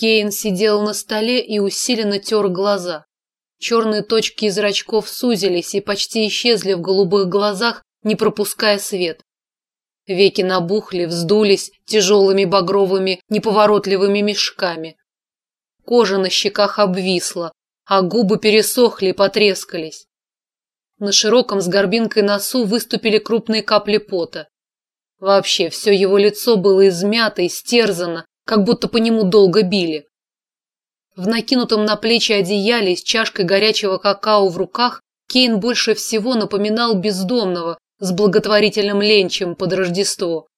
Кейн сидел на столе и усиленно тер глаза. Черные точки зрачков сузились и почти исчезли в голубых глазах, не пропуская свет. Веки набухли, вздулись тяжелыми багровыми неповоротливыми мешками. Кожа на щеках обвисла, а губы пересохли и потрескались. На широком с горбинкой носу выступили крупные капли пота. Вообще, все его лицо было измято и стерзано, как будто по нему долго били. В накинутом на плечи одеяле с чашкой горячего какао в руках Кейн больше всего напоминал бездомного с благотворительным ленчем под Рождество.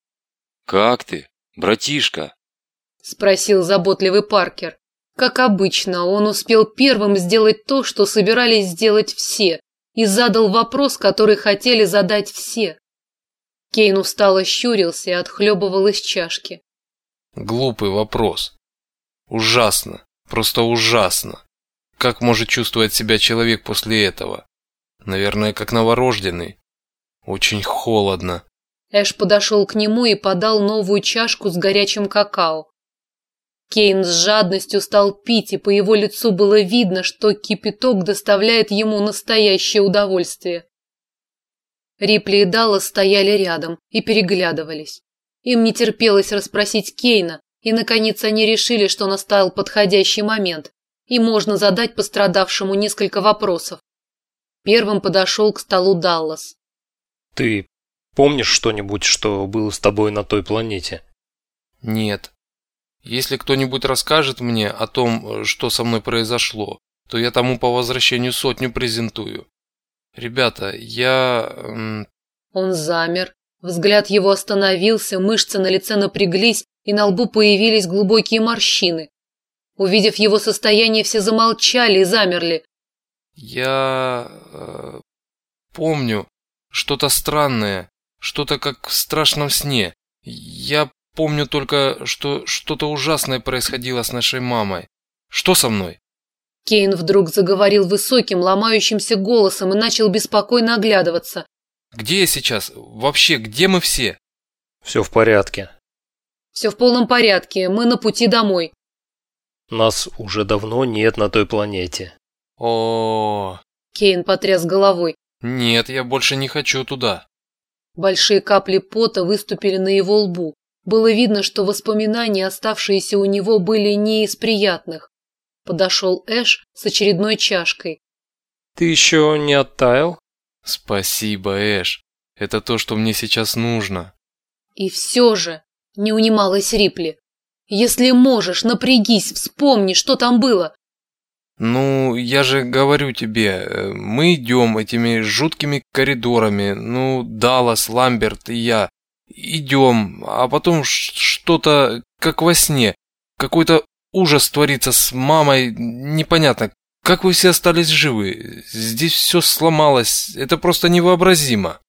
«Как ты, братишка?» – спросил заботливый Паркер. Как обычно, он успел первым сделать то, что собирались сделать все, и задал вопрос, который хотели задать все. Кейн устало щурился и отхлебывал из чашки. Глупый вопрос. Ужасно, просто ужасно. Как может чувствовать себя человек после этого? Наверное, как новорожденный. Очень холодно. Эш подошел к нему и подал новую чашку с горячим какао. Кейн с жадностью стал пить, и по его лицу было видно, что кипяток доставляет ему настоящее удовольствие. Рипли и Далла стояли рядом и переглядывались. Им не терпелось расспросить Кейна, и, наконец, они решили, что настал подходящий момент, и можно задать пострадавшему несколько вопросов. Первым подошел к столу Даллас. «Ты помнишь что-нибудь, что было с тобой на той планете?» «Нет. Если кто-нибудь расскажет мне о том, что со мной произошло, то я тому по возвращению сотню презентую. Ребята, я... Он замер. Взгляд его остановился, мышцы на лице напряглись, и на лбу появились глубокие морщины. Увидев его состояние, все замолчали и замерли. Я... Э, помню что-то странное, что-то как в страшном сне. Я помню только, что что-то ужасное происходило с нашей мамой. Что со мной? Кейн вдруг заговорил высоким, ломающимся голосом и начал беспокойно оглядываться. «Где я сейчас? Вообще, где мы все?» «Все в порядке». «Все в полном порядке. Мы на пути домой». «Нас уже давно нет на той планете». О, -о, -о. Кейн потряс головой. «Нет, я больше не хочу туда». Большие капли пота выступили на его лбу. Было видно, что воспоминания, оставшиеся у него, были не из приятных. Подошел Эш с очередной чашкой. «Ты еще не оттаял?» «Спасибо, Эш. Это то, что мне сейчас нужно». «И все же...» — не унималась Рипли. «Если можешь, напрягись, вспомни, что там было». «Ну, я же говорю тебе, мы идем этими жуткими коридорами, ну, Даллас, Ламберт и я. Идем, а потом что-то, как во сне, какой-то ужас творится с мамой, непонятно, как вы все остались живы? Здесь все сломалось, это просто невообразимо.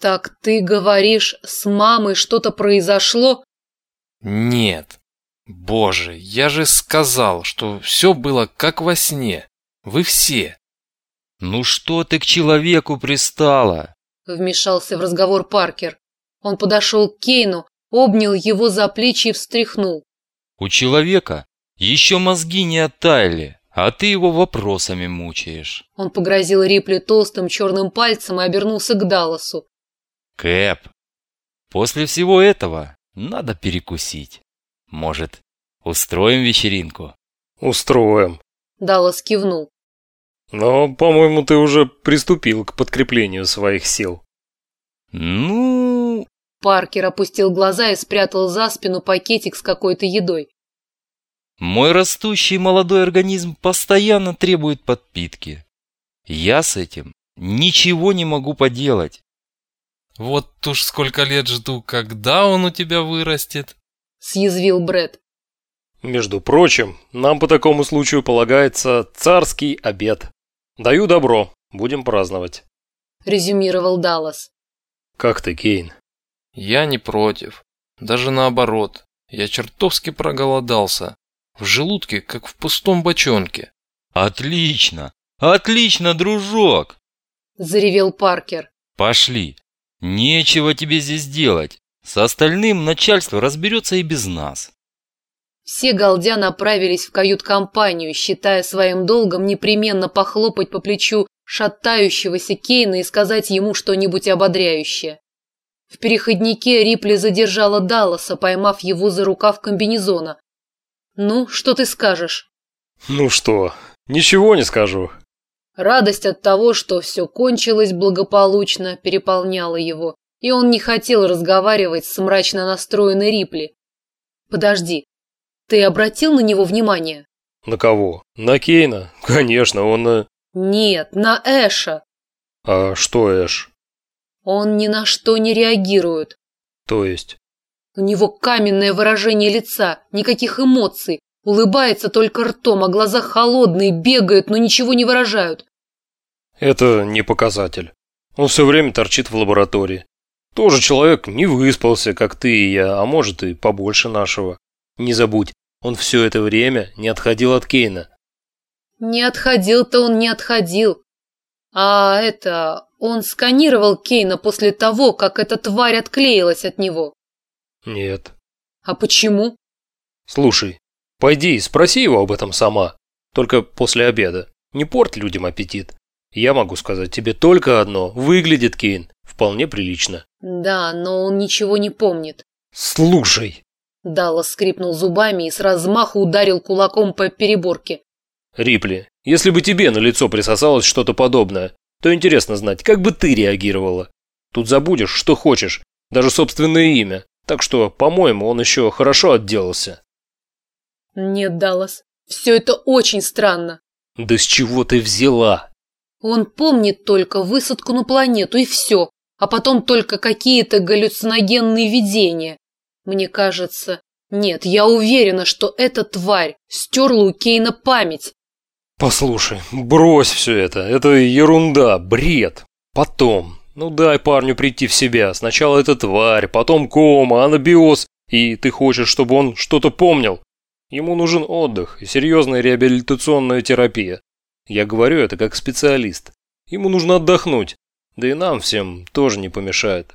Так ты говоришь, с мамой что-то произошло? Нет. Боже, я же сказал, что все было как во сне. Вы все. Ну что ты к человеку пристала? Вмешался в разговор Паркер. Он подошел к Кейну, обнял его за плечи и встряхнул. У человека еще мозги не оттаяли, а ты его вопросами мучаешь. Он погрозил Рипли толстым черным пальцем и обернулся к Далласу. Кэп, после всего этого надо перекусить. Может, устроим вечеринку? Устроим. Даллас кивнул. Но, по-моему, ты уже приступил к подкреплению своих сил. Ну... Паркер опустил глаза и спрятал за спину пакетик с какой-то едой. Мой растущий молодой организм постоянно требует подпитки. Я с этим ничего не могу поделать. Вот уж сколько лет жду, когда он у тебя вырастет, съязвил Бред. Между прочим, нам по такому случаю полагается царский обед. Даю добро, будем праздновать, резюмировал Даллас. Как ты, Кейн? Я не против. Даже наоборот. Я чертовски проголодался. В желудке, как в пустом бочонке. Отлично! Отлично, дружок! Заревел Паркер. Пошли. Нечего тебе здесь делать. С остальным начальство разберется и без нас. Все галдя направились в кают-компанию, считая своим долгом непременно похлопать по плечу шатающегося Кейна и сказать ему что-нибудь ободряющее. В переходнике Рипли задержала Далласа, поймав его за рукав комбинезона. «Ну, что ты скажешь?» Ну что, ничего не скажу. Радость от того, что все кончилось благополучно, переполняла его, и он не хотел разговаривать с мрачно настроенной Рипли. «Подожди, ты обратил на него внимание?» На кого? На Кейна? Конечно, он... э, «Нет, на Эша. А что Эш? Он ни на что не реагирует. То есть? У него каменное выражение лица, никаких эмоций, улыбается только ртом, а глаза холодные, бегают, но ничего не выражают. Это не показатель. Он все время торчит в лаборатории. Тоже человек не выспался, как ты и я, а может и побольше нашего. Не забудь, он все это время не отходил от Кейна. Не отходил-то он не отходил. А это, он сканировал Кейна после того, как эта тварь отклеилась от него. Нет. А почему? Слушай, пойди и спроси его об этом сама. Только после обеда. Не порт людям аппетит. Я могу сказать тебе только одно. Выглядит Кейн вполне прилично. Да, но он ничего не помнит. Слушай. Даллас скрипнул зубами и с размаху ударил кулаком по переборке. Рипли, если бы тебе на лицо присосалось что-то подобное, то интересно знать, как бы ты реагировала. Тут забудешь, что хочешь, даже собственное имя. Так что, по-моему, он еще хорошо отделался. Нет, Даллас, все это очень странно. Да с чего ты взяла? Он помнит только высадку на планету и все, а потом только какие-то галлюциногенные видения. Мне кажется... Нет, я уверена, что эта тварь стерла у Кейна память. Послушай, брось все это. Это ерунда, бред. Потом. Ну дай парню прийти в себя. Сначала эта тварь, потом кома, анабиоз. И ты хочешь, чтобы он что-то помнил? Ему нужен отдых и серьезная реабилитационная терапия. Я говорю это как специалист. Ему нужно отдохнуть. Да и нам всем тоже не помешает.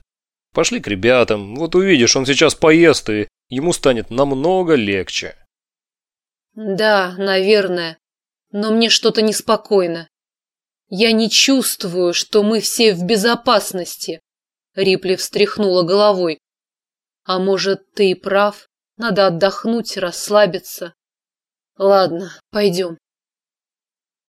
Пошли к ребятам. Вот увидишь, он сейчас поест, и ему станет намного легче. Да, наверное. Но мне что-то неспокойно. Я не чувствую, что мы все в безопасности. Рипли встряхнула головой. А может, ты и прав. Надо отдохнуть, расслабиться. Ладно, пойдем.